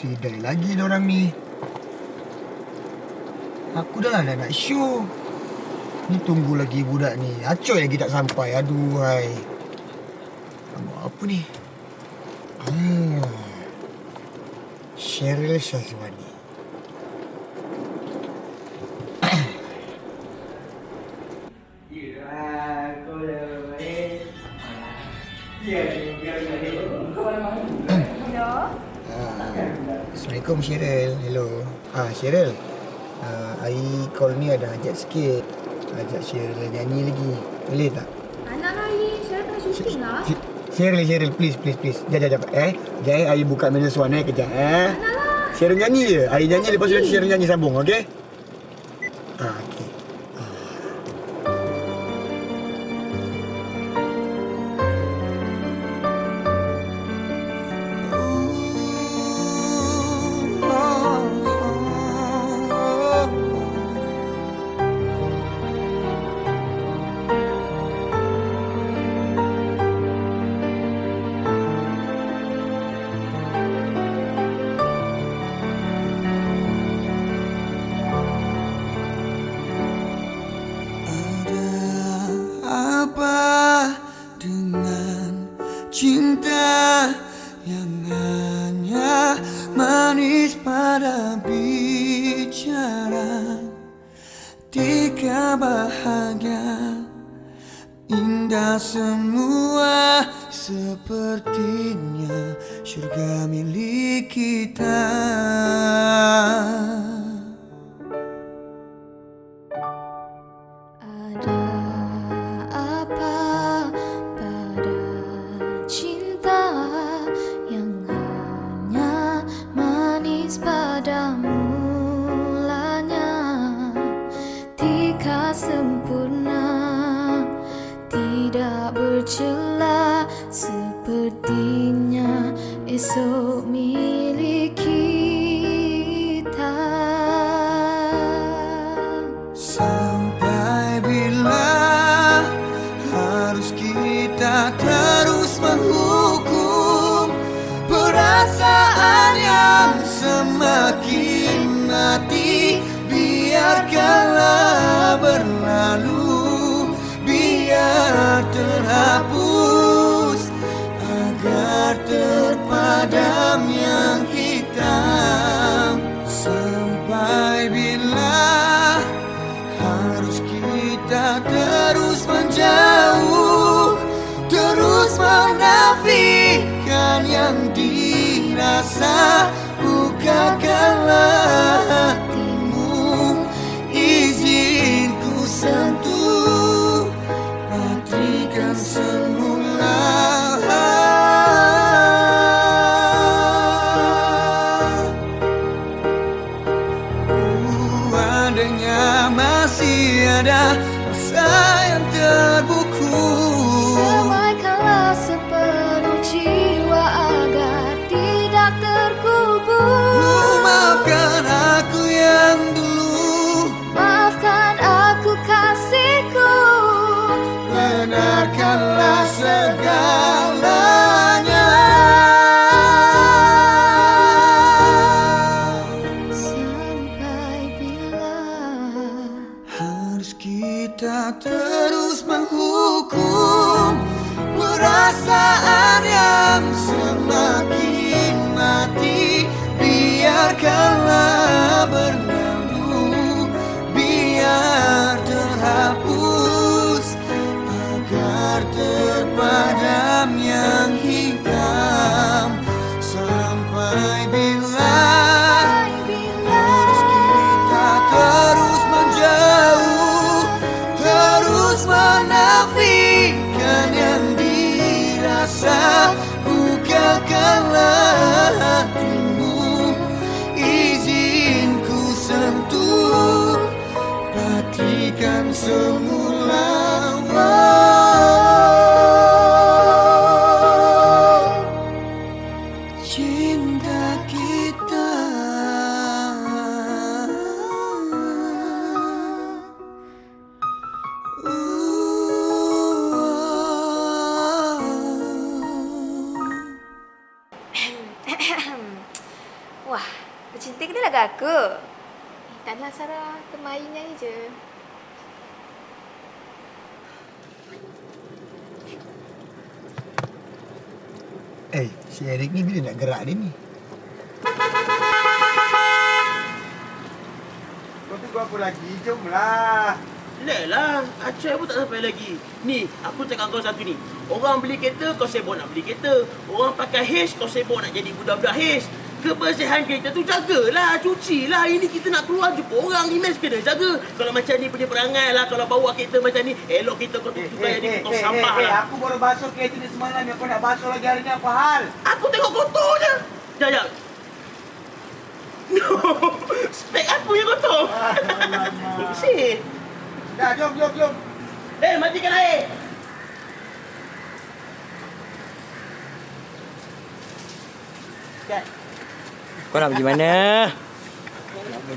Sidai lagi orang ni. Aku dah lah nak show. Ni tunggu lagi budak ni. Acoy lagi tak sampai. Aduh, hai. Nama apa ni? Hmm. Cheryl Syazwani. Assalamualaikum Cheryl. Hello. Ah Cheryl. Ah, I call ni ada hajat sikit. Ajak Cheryl nyanyi lagi. Boleh tak? Anak saya tengah syuting lah. Ch- Cheryl, Cheryl, please, please, please. Jap, jap, jap. Eh, jap, eh. I buka minus one eh, kejap, eh. Cheryl nyanyi je. I nyanyi, lepas tu Cheryl nyanyi sambung, okey? Ah, okey. Dengan cinta yang hanya manis pada bicara. Tika bahagia Indah semua sepertinya surga milik kita sempurna tidak bercela sepertinya esok milik kita. Sampai bila harus kita terus menghukum perasaan yang semakin I got kita terus menghukum Perasaan yang semakin mati. Biarkanlah berlalu Biar terhapus Agar terpadam yang hitam Cinta kita Wah, bercinta ke lagu aku? Eh, taklah Sarah, termain nyanyi je. Eh, si Eric ni bila nak gerak dia ni? Kau tunggu apa lagi? Jomlah. Lek lah. Acai pun tak sampai lagi. Ni, aku cakap kau satu ni. Orang beli kereta, kau sibuk nak beli kereta. Orang pakai H, kau sibuk nak jadi budak-budak H. Kebersihan kereta tu jagalah, cucilah. Ini kita nak keluar jumpa orang. Image kena jaga. Kalau macam ni punya perangai lah. Kalau bawa kereta macam ni, elok kita kau Eh, tukar jadi kau sampah lah. Aku baru basuh kereta ni semalam. Kau nak basuh lagi hari ni apa hal? Aku tengok kotor je. Jap, jap. No, spek aku yang kotor. Bersih. Dah, jom, jom, jom. Eh, matikan air. Kau nak pergi mana?